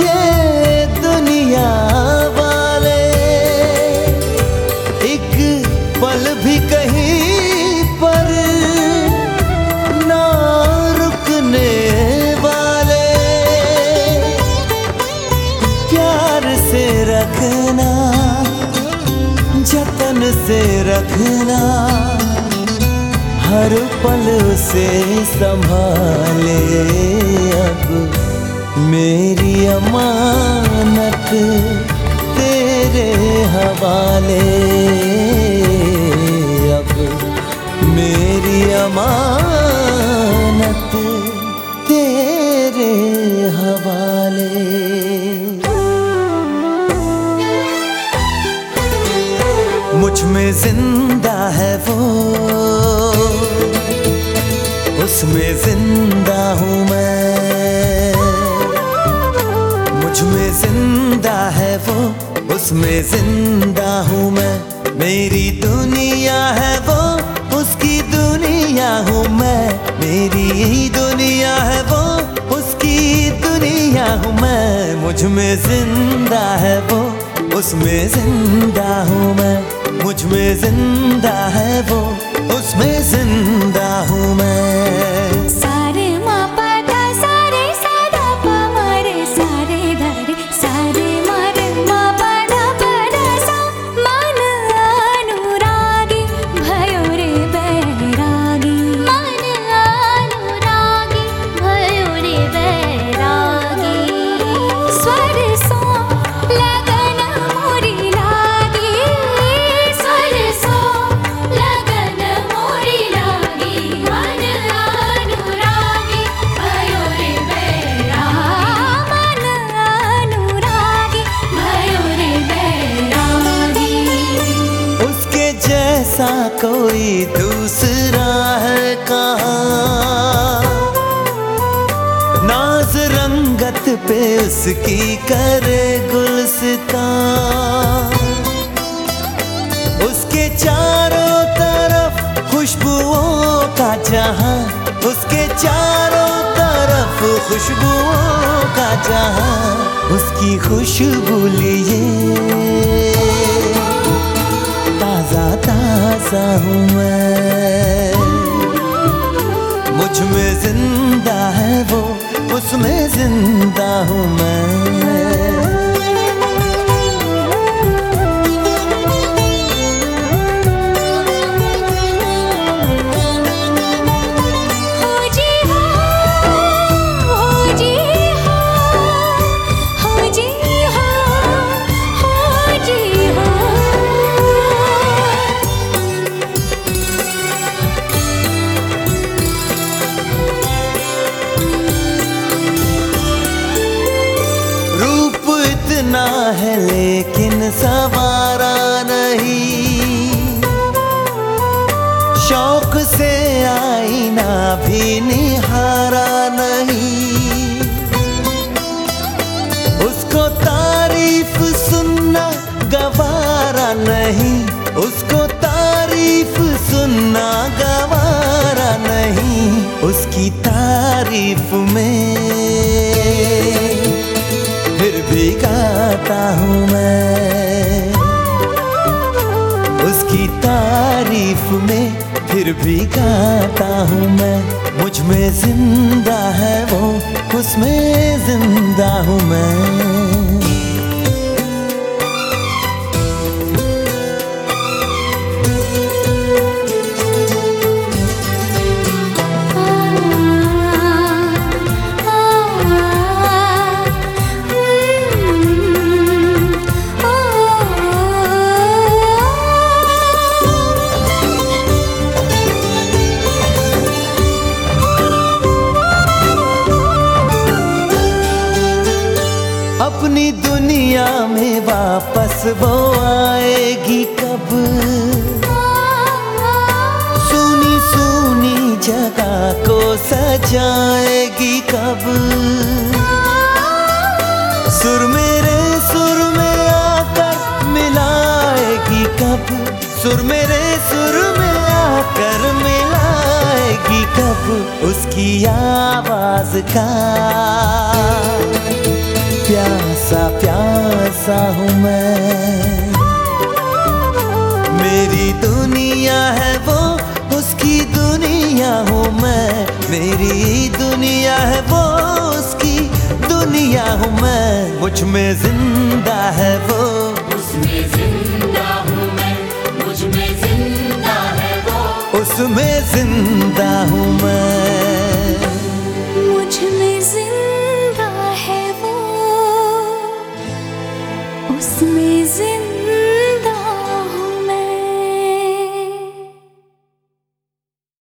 ये दुनिया वाले। एक पल भी कहीं पर ना रुकने वाले। प्यार से रखना, जतन से रखना। हर पल से संभाले अब मेरी अमानत तेरे हवाले अब मेरी अमानत तेरे हवाले। मुझमें ज़िंदा है वो उसमें ज़िंदा हूँ मैं। मुझमें ज़िंदा है वो, उसमें ज़िंदा हूँ मैं। मेरी दुनिया है वो, उसकी दुनिया हूँ मैं। मेरी ही दुनिया है वो, उसकी दुनिया हूँ मैं। मुझमें ज़िंदा है वो, उसमें ज़िंदा हूँ मैं। मुझमें ज़िंदा है वो, उसमें ज़िंदा हूँ मैं। जैसा कोई दूसरा है कहाँ? नाज रंगत पे उसकी करे गुलसिता उसके चारों तरफ़ खुशबुओं का जहाँ। उसके चारों तरफ़ खुशबुओं का जहाँ। उसकी खुशबू लिए ताज़ा हूँ मैं। मुझमें ज़िंदा है वो उसमें ज़िंदा हूँ मैं। इतना है, लेकिन सवारा नहीं। शौक से आईना भी निहारा नहीं। उसको तारीफ़ सुनना गवारा नहीं। उसको तारीफ़ सुनना गवारा नहीं। उसकी तारीफ़ में गाता हूँ मैं। उसकी तारीफ़ में फिर भी गाता हूँ मैं। मुझमें ज़िंदा है वो, उसमें ज़िंदा हूँ मैं। दुनिया में वापस वो आएगी कब? सुनी सुनी जगह को सजाएगी कब? सुर मेरे, सुर में आकर मिलाएगी कब? सुर मेरे, सुर में आकर मिलाएगी कब? उसकी आवाज़ का प्यासा प्यासा हूँ मैं। मेरी दुनिया है वो उसकी दुनिया हूँ मैं। मेरी दुनिया है वो उसकी दुनिया हूँ मैं। मुझमें ज़िंदा है वो। उसमें ज़िंदा हूँ मैं। मुझमें ज़िंदा है वो। उसमें ज़िंदा हूँ मैं।